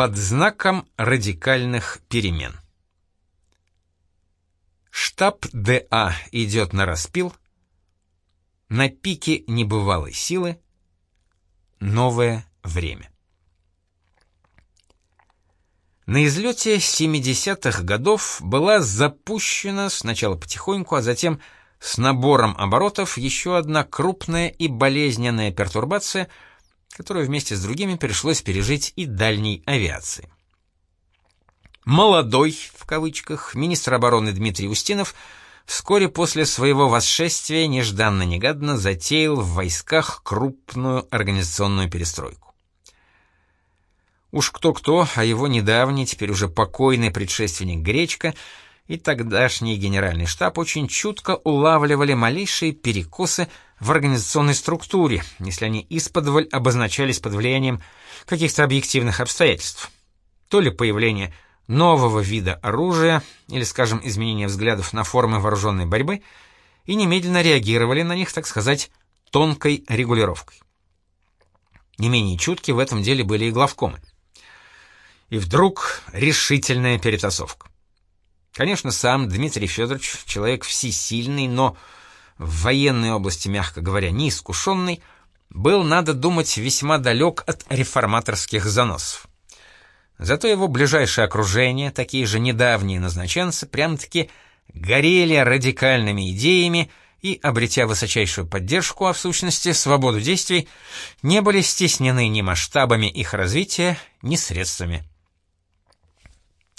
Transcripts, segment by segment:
Под знаком радикальных перемен. Штаб ДА идет на распил. На пике небывалой силы. Новое время. На излете 70-х годов была запущена сначала потихоньку, а затем с набором оборотов еще одна крупная и болезненная пертурбация — которую вместе с другими пришлось пережить и дальней авиации. «Молодой», в кавычках, министр обороны Дмитрий Устинов вскоре после своего восшествия нежданно-негаданно затеял в войсках крупную организационную перестройку. Уж кто-кто, а его недавний, теперь уже покойный предшественник Гречка и тогдашний генеральный штаб очень чутко улавливали малейшие перекосы в организационной структуре, если они исподволь обозначались под влиянием каких-то объективных обстоятельств. То ли появление нового вида оружия, или, скажем, изменение взглядов на формы вооруженной борьбы, и немедленно реагировали на них, так сказать, тонкой регулировкой. Не менее чутки в этом деле были и главкомы. И вдруг решительная перетасовка. Конечно, сам Дмитрий Федорович человек всесильный, но в военной области, мягко говоря, неискушенный, был, надо думать, весьма далек от реформаторских заносов. Зато его ближайшее окружение, такие же недавние назначенцы, прям-таки горели радикальными идеями и, обретя высочайшую поддержку, а в сущности свободу действий, не были стеснены ни масштабами их развития, ни средствами.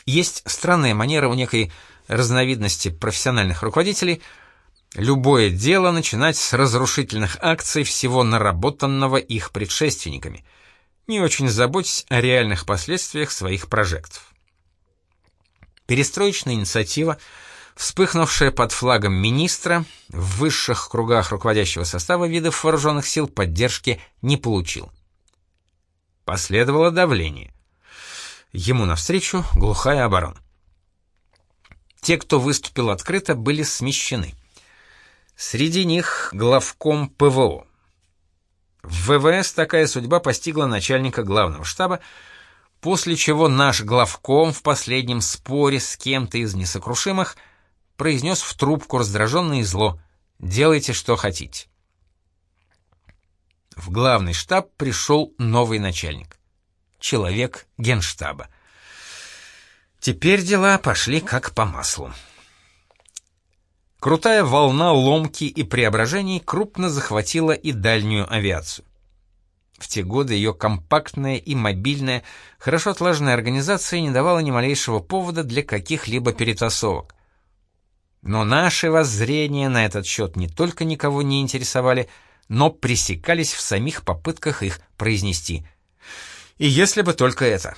Есть странная манера у некой разновидности профессиональных руководителей – любое дело начинать с разрушительных акций всего наработанного их предшественниками, не очень заботясь о реальных последствиях своих прожектов. Перестроечная инициатива, вспыхнувшая под флагом министра, в высших кругах руководящего состава видов вооруженных сил поддержки не получил. Последовало давление. Ему навстречу глухая оборона. Те, кто выступил открыто, были смещены. Среди них главком ПВО. В ВВС такая судьба постигла начальника главного штаба, после чего наш главком в последнем споре с кем-то из несокрушимых произнес в трубку раздраженное зло «Делайте, что хотите». В главный штаб пришел новый начальник. Человек генштаба. Теперь дела пошли как по маслу. Крутая волна ломки и преображений крупно захватила и дальнюю авиацию. В те годы ее компактная и мобильная, хорошо отлаженная организация не давала ни малейшего повода для каких-либо перетасовок. Но наши воззрения на этот счет не только никого не интересовали, но пресекались в самих попытках их произнести. И если бы только это.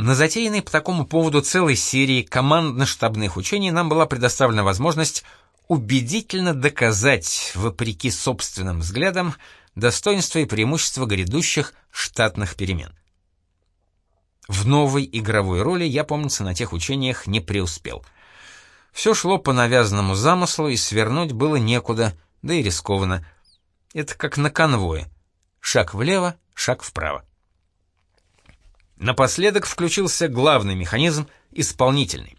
На затеянной по такому поводу целой серии командно-штабных учений нам была предоставлена возможность убедительно доказать, вопреки собственным взглядам, достоинства и преимущества грядущих штатных перемен. В новой игровой роли я, помнится, на тех учениях не преуспел. Все шло по навязанному замыслу, и свернуть было некуда, да и рискованно. Это как на конвое. Шаг влево, шаг вправо. Напоследок включился главный механизм — исполнительный.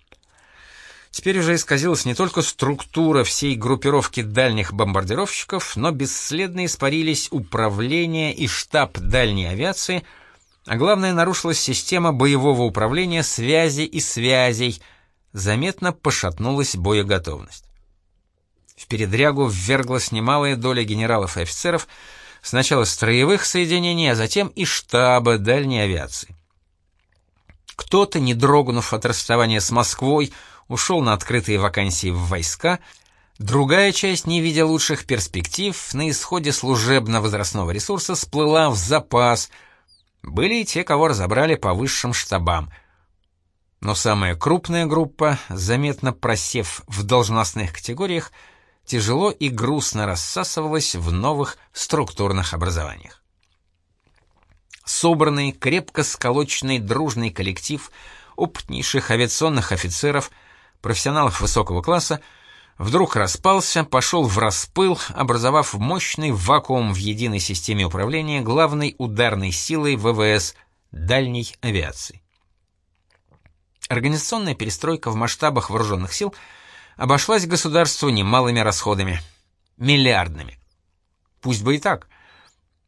Теперь уже исказилась не только структура всей группировки дальних бомбардировщиков, но бесследно испарились управление и штаб дальней авиации, а главное, нарушилась система боевого управления связи и связей, заметно пошатнулась боеготовность. В передрягу вверглась немалая доля генералов и офицеров, сначала строевых соединений, а затем и штаба дальней авиации. Кто-то, не дрогнув от расставания с Москвой, ушел на открытые вакансии в войска, другая часть, не видя лучших перспектив, на исходе служебно-возрастного ресурса сплыла в запас. Были и те, кого разобрали по высшим штабам. Но самая крупная группа, заметно просев в должностных категориях, тяжело и грустно рассасывалась в новых структурных образованиях. Собранный, крепко сколоченный дружный коллектив опытнейших авиационных офицеров, профессионалов высокого класса, вдруг распался, пошел в распыл, образовав мощный вакуум в единой системе управления главной ударной силой ВВС дальней авиации. Организационная перестройка в масштабах вооруженных сил обошлась государству немалыми расходами, миллиардными. Пусть бы и так,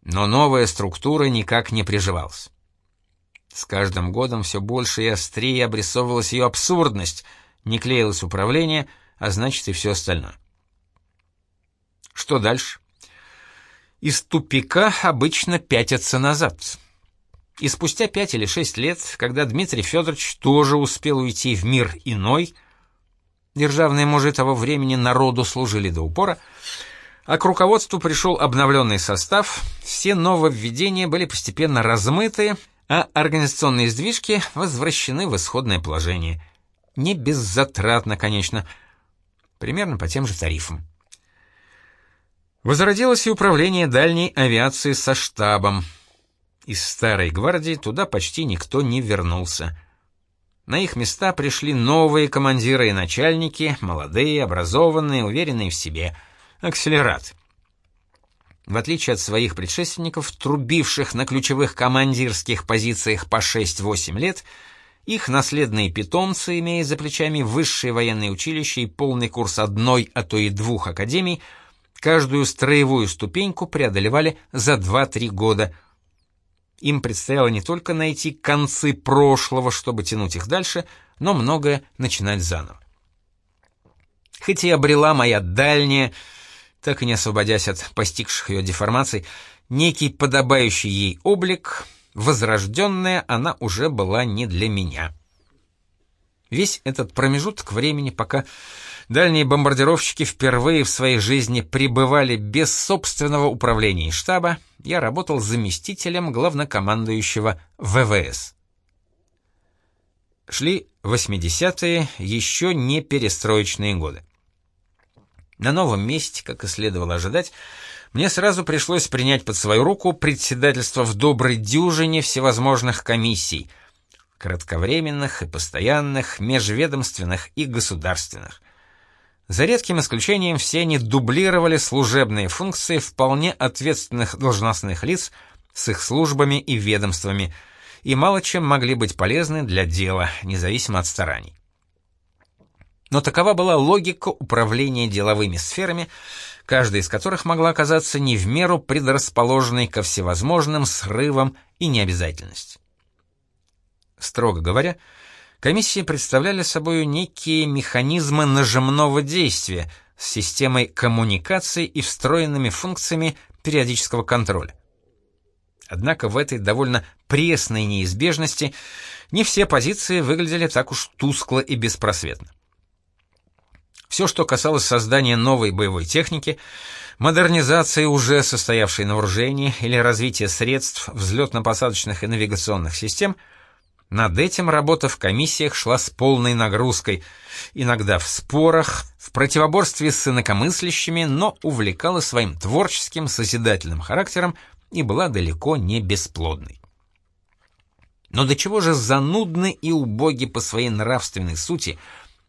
но новая структура никак не приживалась. С каждым годом все больше и острее обрисовывалась ее абсурдность, не клеилось управление, а значит и все остальное. Что дальше? Из тупика обычно пятятся назад. И спустя пять или шесть лет, когда Дмитрий Федорович тоже успел уйти в мир иной, державные мужи того времени народу служили до упора, а к руководству пришел обновленный состав, все нововведения были постепенно размыты, а организационные сдвижки возвращены в исходное положение. Не беззатратно, конечно, примерно по тем же тарифам. Возродилось и управление дальней авиации со штабом — из старой гвардии туда почти никто не вернулся. На их места пришли новые командиры и начальники, молодые, образованные, уверенные в себе. Акселерат. В отличие от своих предшественников, трубивших на ключевых командирских позициях по 6-8 лет, их наследные питомцы, имея за плечами высшее военное училище и полный курс одной, а то и двух академий, каждую строевую ступеньку преодолевали за 2-3 года – им предстояло не только найти концы прошлого, чтобы тянуть их дальше, но многое начинать заново. Хоть и обрела моя дальняя, так и не освободясь от постигших ее деформаций, некий подобающий ей облик, возрожденная она уже была не для меня. Весь этот промежуток времени, пока дальние бомбардировщики впервые в своей жизни пребывали без собственного управления и штаба, я работал заместителем главнокомандующего ВВС. Шли 80-е, еще не перестроечные годы. На новом месте, как и следовало ожидать, мне сразу пришлось принять под свою руку председательство в доброй дюжине всевозможных комиссий, кратковременных и постоянных, межведомственных и государственных – за редким исключением все они дублировали служебные функции вполне ответственных должностных лиц с их службами и ведомствами, и мало чем могли быть полезны для дела, независимо от стараний. Но такова была логика управления деловыми сферами, каждая из которых могла оказаться не в меру предрасположенной ко всевозможным срывам и необязательности. Строго говоря, Комиссии представляли собой некие механизмы нажимного действия с системой коммуникаций и встроенными функциями периодического контроля. Однако в этой довольно пресной неизбежности не все позиции выглядели так уж тускло и беспросветно. Все, что касалось создания новой боевой техники, модернизации уже состоявшей на вооружении или развития средств взлетно-посадочных и навигационных систем – над этим работа в комиссиях шла с полной нагрузкой, иногда в спорах, в противоборстве с инакомыслящими, но увлекала своим творческим, созидательным характером и была далеко не бесплодной. Но до чего же занудны и убоги по своей нравственной сути,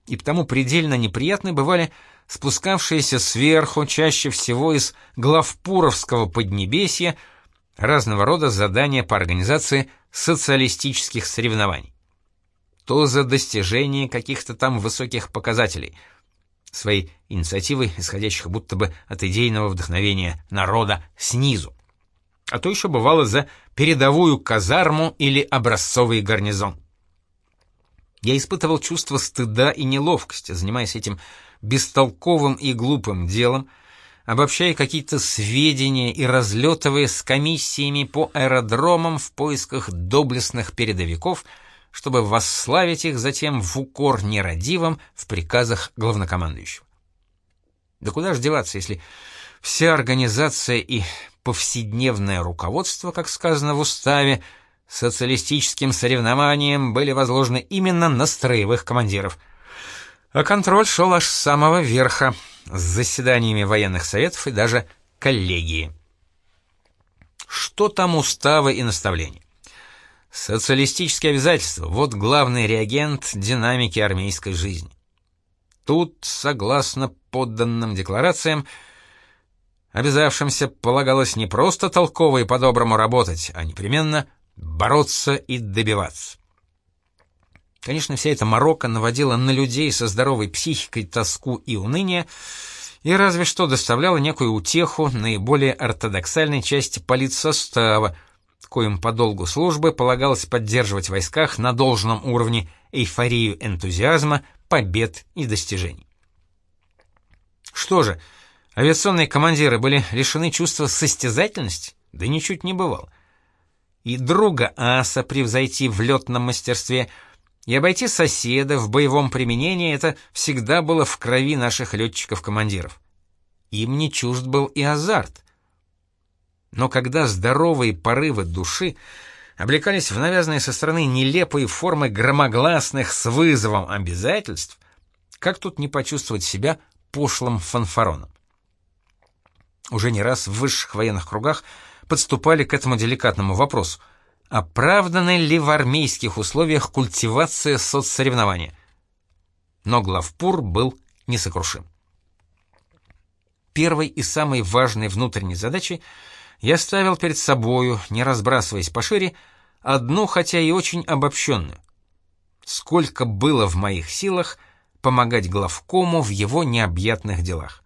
и потому предельно неприятны бывали спускавшиеся сверху, чаще всего из главпуровского поднебесья, разного рода задания по организации социалистических соревнований. То за достижение каких-то там высоких показателей, своей инициативы, исходящих будто бы от идейного вдохновения народа снизу. А то еще бывало за передовую казарму или образцовый гарнизон. Я испытывал чувство стыда и неловкости, занимаясь этим бестолковым и глупым делом, обобщая какие-то сведения и разлетывая с комиссиями по аэродромам в поисках доблестных передовиков, чтобы восславить их затем в укор нерадивым в приказах главнокомандующего. Да куда ж деваться, если вся организация и повседневное руководство, как сказано в уставе, социалистическим соревнованием были возложены именно на строевых командиров. А контроль шел аж с самого верха — с заседаниями военных советов и даже коллегии. Что там уставы и наставления? Социалистические обязательства — вот главный реагент динамики армейской жизни. Тут, согласно подданным декларациям, обязавшимся полагалось не просто толково и по-доброму работать, а непременно бороться и добиваться. Конечно, вся эта морока наводила на людей со здоровой психикой тоску и уныние, и разве что доставляла некую утеху наиболее ортодоксальной части политсостава, коим по долгу службы полагалось поддерживать в войсках на должном уровне эйфорию энтузиазма, побед и достижений. Что же, авиационные командиры были лишены чувства состязательности? Да ничуть не бывало. И друга аса превзойти в летном мастерстве – и обойти соседа в боевом применении это всегда было в крови наших летчиков-командиров. Им не чужд был и азарт. Но когда здоровые порывы души облекались в навязанные со стороны нелепые формы громогласных с вызовом обязательств, как тут не почувствовать себя пошлым фанфароном? Уже не раз в высших военных кругах подступали к этому деликатному вопросу — оправдана ли в армейских условиях культивация соцсоревнования. Но главпур был несокрушим. Первой и самой важной внутренней задачей я ставил перед собою, не разбрасываясь пошире, одну, хотя и очень обобщенную. Сколько было в моих силах помогать главкому в его необъятных делах.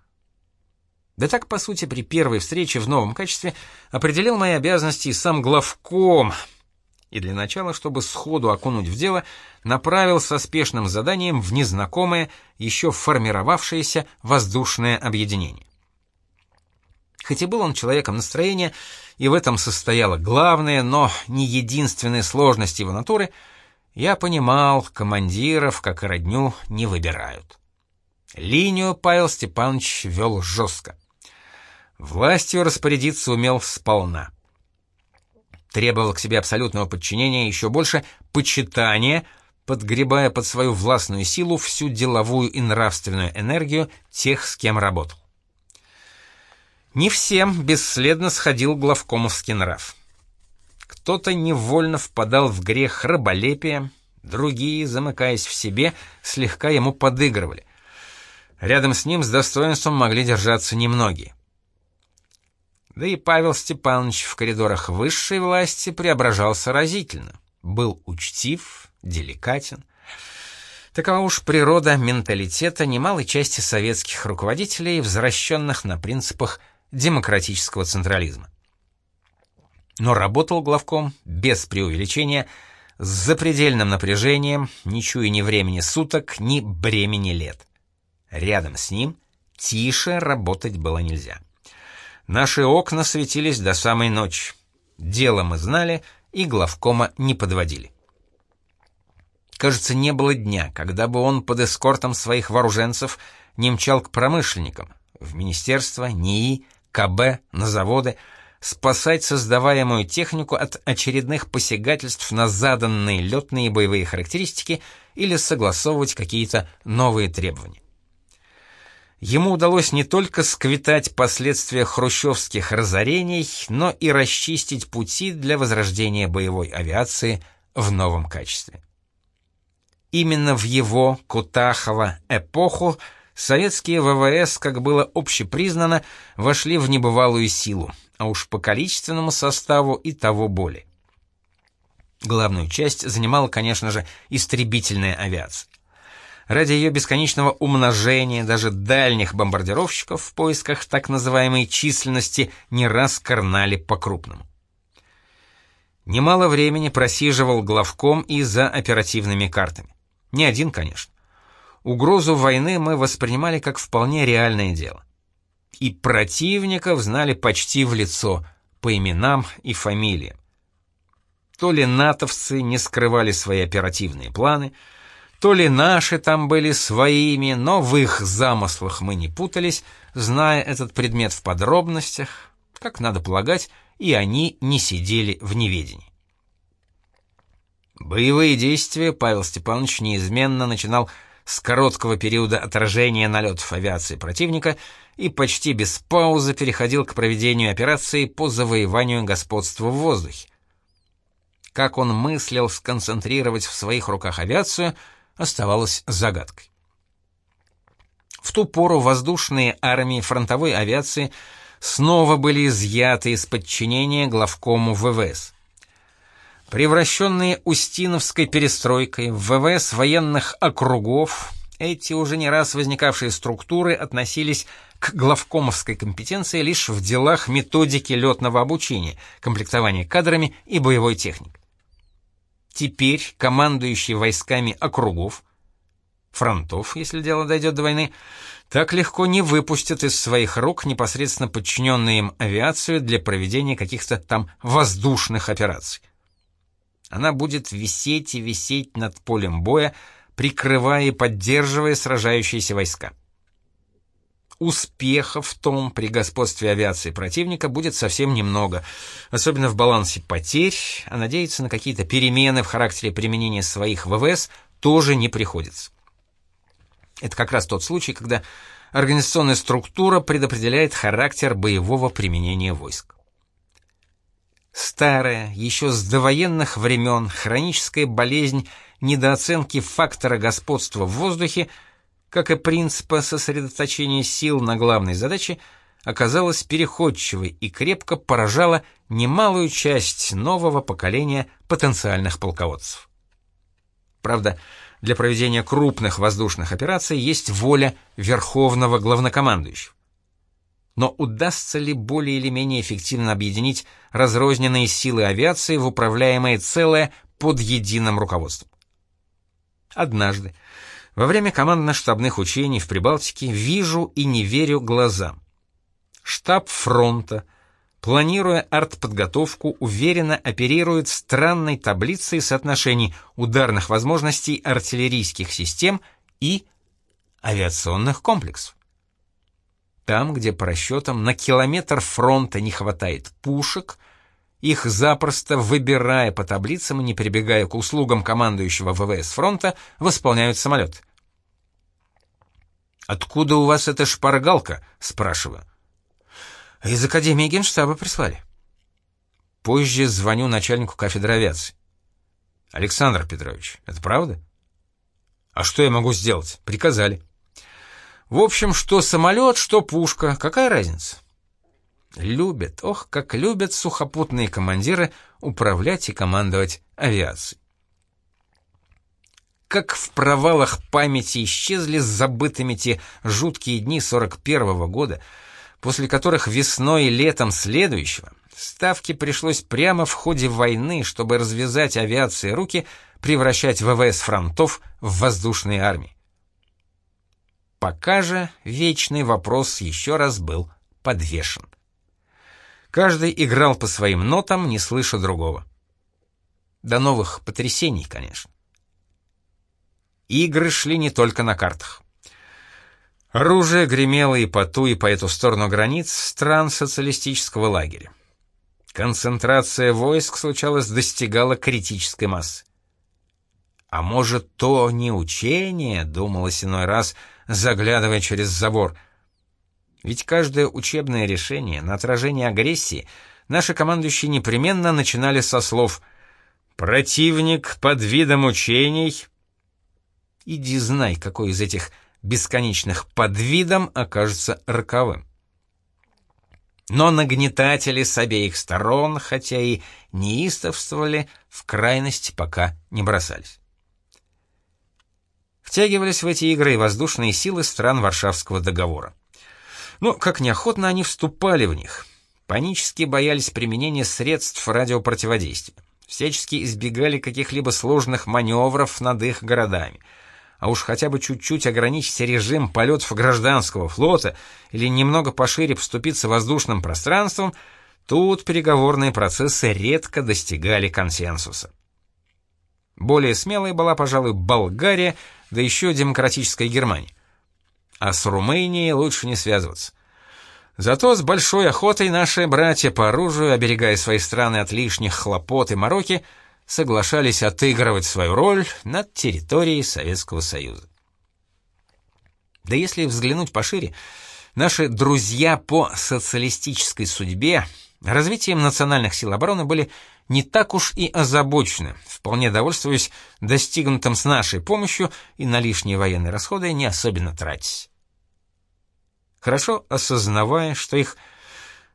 Да так, по сути, при первой встрече в новом качестве определил мои обязанности и сам главком — и для начала, чтобы сходу окунуть в дело, направил со спешным заданием в незнакомое, еще формировавшееся воздушное объединение. Хоть и был он человеком настроения, и в этом состояла главная, но не единственная сложность его натуры, я понимал, командиров, как и родню, не выбирают. Линию Павел Степанович вел жестко. Властью распорядиться умел сполна требовал к себе абсолютного подчинения, еще больше почитания, подгребая под свою властную силу всю деловую и нравственную энергию тех, с кем работал. Не всем бесследно сходил главкомовский нрав. Кто-то невольно впадал в грех раболепия, другие, замыкаясь в себе, слегка ему подыгрывали. Рядом с ним с достоинством могли держаться немногие. Да и Павел Степанович в коридорах высшей власти преображался разительно. Был учтив, деликатен. Такова уж природа менталитета немалой части советских руководителей, возвращенных на принципах демократического централизма. Но работал главком без преувеличения, с запредельным напряжением, не чуя ни времени суток, ни бремени лет. Рядом с ним тише работать было нельзя. Наши окна светились до самой ночи. Дело мы знали и главкома не подводили. Кажется, не было дня, когда бы он под эскортом своих вооруженцев не мчал к промышленникам, в министерство, НИИ, КБ, на заводы, спасать создаваемую технику от очередных посягательств на заданные летные и боевые характеристики или согласовывать какие-то новые требования. Ему удалось не только сквитать последствия хрущевских разорений, но и расчистить пути для возрождения боевой авиации в новом качестве. Именно в его, Кутахова, эпоху советские ВВС, как было общепризнано, вошли в небывалую силу, а уж по количественному составу и того более. Главную часть занимала, конечно же, истребительная авиация. Ради ее бесконечного умножения даже дальних бомбардировщиков в поисках так называемой численности не раз карнали по-крупному. Немало времени просиживал главком и за оперативными картами. Не один, конечно. Угрозу войны мы воспринимали как вполне реальное дело. И противников знали почти в лицо, по именам и фамилиям. То ли натовцы не скрывали свои оперативные планы, то ли наши там были своими, но в их замыслах мы не путались, зная этот предмет в подробностях, как надо полагать, и они не сидели в неведении. Боевые действия Павел Степанович неизменно начинал с короткого периода отражения налетов авиации противника и почти без паузы переходил к проведению операции по завоеванию господства в воздухе. Как он мыслил сконцентрировать в своих руках авиацию — оставалась загадкой. В ту пору воздушные армии фронтовой авиации снова были изъяты из подчинения главкому ВВС. Превращенные Устиновской перестройкой в ВВС военных округов, эти уже не раз возникавшие структуры относились к главкомовской компетенции лишь в делах методики летного обучения, комплектования кадрами и боевой техникой. Теперь командующий войсками округов, фронтов, если дело дойдет до войны, так легко не выпустят из своих рук непосредственно подчиненную им авиацию для проведения каких-то там воздушных операций. Она будет висеть и висеть над полем боя, прикрывая и поддерживая сражающиеся войска. Успехов в том при господстве авиации противника будет совсем немного, особенно в балансе потерь, а надеяться на какие-то перемены в характере применения своих ВВС тоже не приходится. Это как раз тот случай, когда организационная структура предопределяет характер боевого применения войск. Старая, еще с довоенных времен, хроническая болезнь недооценки фактора господства в воздухе, как и принципа сосредоточения сил на главной задаче, оказалась переходчивой и крепко поражала немалую часть нового поколения потенциальных полководцев. Правда, для проведения крупных воздушных операций есть воля верховного главнокомандующего. Но удастся ли более или менее эффективно объединить разрозненные силы авиации в управляемое целое под единым руководством? Однажды, во время командно-штабных учений в Прибалтике, вижу и не верю глазам. Штаб фронта — планируя артподготовку, уверенно оперирует странной таблицей соотношений ударных возможностей артиллерийских систем и авиационных комплексов. Там, где по расчетам на километр фронта не хватает пушек, их запросто, выбирая по таблицам и не прибегая к услугам командующего ВВС фронта, восполняют самолет. «Откуда у вас эта шпаргалка?» — спрашиваю. Из Академии Генштаба прислали. Позже звоню начальнику кафедры авиации. Александр Петрович, это правда? А что я могу сделать? Приказали. В общем, что самолет, что пушка, какая разница? Любят, ох, как любят сухопутные командиры управлять и командовать авиацией. Как в провалах памяти исчезли забытыми те жуткие дни 41 -го года, после которых весной и летом следующего Ставке пришлось прямо в ходе войны, чтобы развязать авиации руки, превращать ВВС фронтов в воздушные армии. Пока же вечный вопрос еще раз был подвешен. Каждый играл по своим нотам, не слыша другого. До новых потрясений, конечно. Игры шли не только на картах. Оружие гремело и по ту, и по эту сторону границ стран социалистического лагеря. Концентрация войск, случалось, достигала критической массы. А может, то не учение, думалось иной раз, заглядывая через забор. Ведь каждое учебное решение на отражение агрессии наши командующие непременно начинали со слов «Противник под видом учений». Иди знай, какой из этих бесконечных подвидом окажется роковым. Но нагнетатели с обеих сторон, хотя и неистовствовали, в крайности пока не бросались. Втягивались в эти игры и воздушные силы стран Варшавского договора. Но как неохотно они вступали в них. Панически боялись применения средств радиопротиводействия. Всячески избегали каких-либо сложных маневров над их городами — а уж хотя бы чуть-чуть ограничить режим полетов гражданского флота или немного пошире поступиться воздушным пространством, тут переговорные процессы редко достигали консенсуса. Более смелой была, пожалуй, Болгария, да еще демократическая Германия. А с Румынией лучше не связываться. Зато с большой охотой наши братья по оружию, оберегая свои страны от лишних хлопот и мороки, соглашались отыгрывать свою роль над территорией Советского Союза. Да если взглянуть пошире, наши друзья по социалистической судьбе развитием национальных сил обороны были не так уж и озабочены, вполне довольствуясь достигнутым с нашей помощью и на лишние военные расходы не особенно тратясь. Хорошо осознавая, что их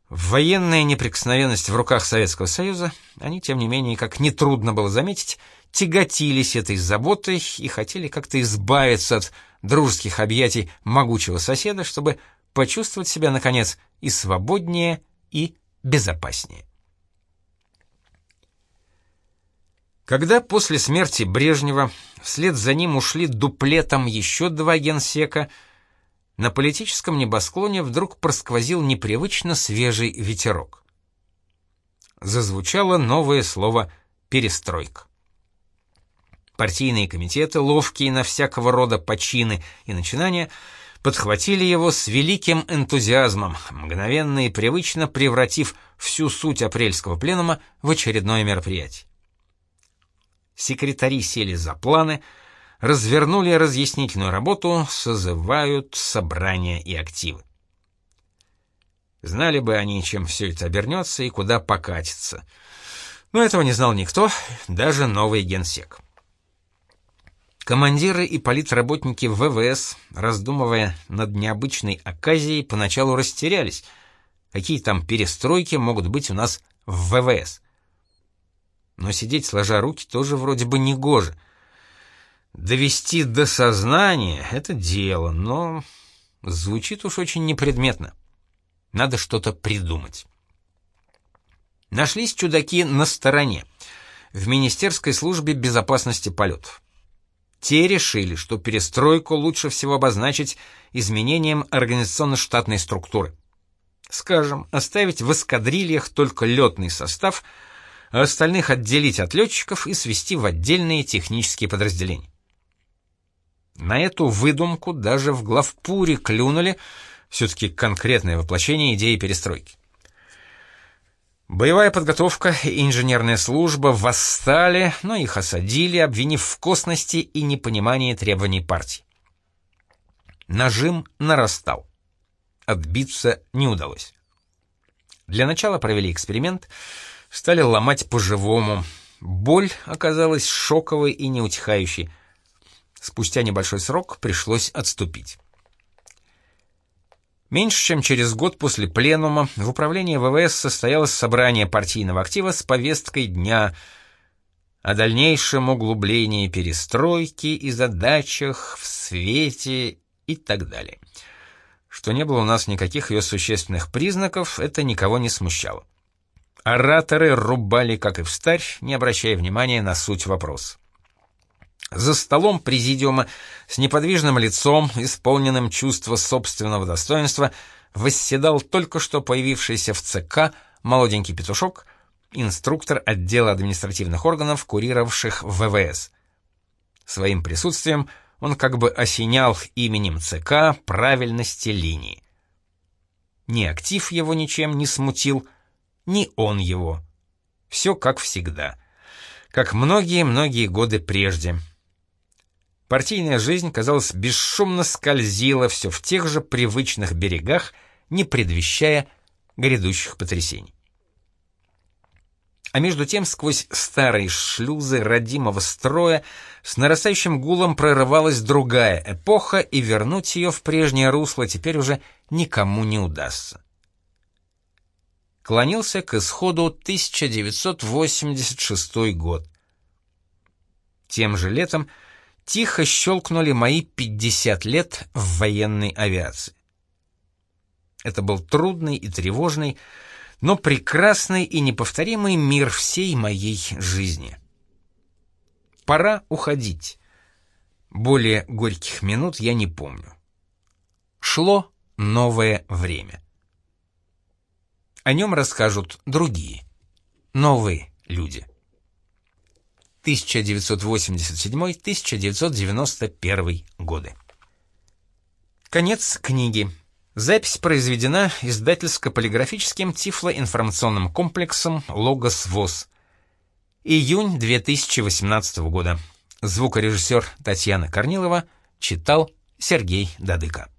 Военная неприкосновенность в руках Советского Союза, они, тем не менее, как нетрудно было заметить, тяготились этой заботой и хотели как-то избавиться от дружеских объятий могучего соседа, чтобы почувствовать себя, наконец, и свободнее, и безопаснее. Когда после смерти Брежнева вслед за ним ушли дуплетом еще два генсека, на политическом небосклоне вдруг просквозил непривычно свежий ветерок. Зазвучало новое слово «перестройка». Партийные комитеты, ловкие на всякого рода почины и начинания, подхватили его с великим энтузиазмом, мгновенно и привычно превратив всю суть апрельского пленума в очередное мероприятие. Секретари сели за планы, развернули разъяснительную работу, созывают собрания и активы. Знали бы они, чем все это обернется и куда покатится. Но этого не знал никто, даже новый генсек. Командиры и политработники ВВС, раздумывая над необычной оказией, поначалу растерялись. Какие там перестройки могут быть у нас в ВВС? Но сидеть сложа руки тоже вроде бы не гоже. Довести до сознания — это дело, но звучит уж очень непредметно. Надо что-то придумать. Нашлись чудаки на стороне, в Министерской службе безопасности полетов. Те решили, что перестройку лучше всего обозначить изменением организационно-штатной структуры. Скажем, оставить в эскадрильях только летный состав — а остальных отделить от летчиков и свести в отдельные технические подразделения. На эту выдумку даже в главпуре клюнули, все-таки конкретное воплощение идеи перестройки. Боевая подготовка и инженерная служба восстали, но их осадили, обвинив в косности и непонимании требований партии. Нажим нарастал. Отбиться не удалось. Для начала провели эксперимент — стали ломать по-живому. Боль оказалась шоковой и неутихающей. Спустя небольшой срок пришлось отступить. Меньше чем через год после пленума в управлении ВВС состоялось собрание партийного актива с повесткой дня о дальнейшем углублении перестройки и задачах в свете и так далее. Что не было у нас никаких ее существенных признаков, это никого не смущало. Ораторы рубали, как и встарь, не обращая внимания на суть вопроса. За столом президиума с неподвижным лицом, исполненным чувства собственного достоинства, восседал только что появившийся в ЦК молоденький петушок, инструктор отдела административных органов, курировавших ВВС. Своим присутствием он как бы осенял именем ЦК правильности линии. Ни актив его ничем не смутил, ни он его. Все как всегда. Как многие-многие годы прежде. Партийная жизнь, казалось, бесшумно скользила все в тех же привычных берегах, не предвещая грядущих потрясений. А между тем сквозь старые шлюзы родимого строя с нарастающим гулом прорывалась другая эпоха, и вернуть ее в прежнее русло теперь уже никому не удастся клонился к исходу 1986 год. Тем же летом тихо щелкнули мои 50 лет в военной авиации. Это был трудный и тревожный, но прекрасный и неповторимый мир всей моей жизни. Пора уходить. Более горьких минут я не помню. Шло новое время. О нем расскажут другие, новые люди. 1987-1991 годы. Конец книги. Запись произведена издательско-полиграфическим тифлоинформационным комплексом «Логос ВОЗ». Июнь 2018 года. Звукорежиссер Татьяна Корнилова читал Сергей Дадыко.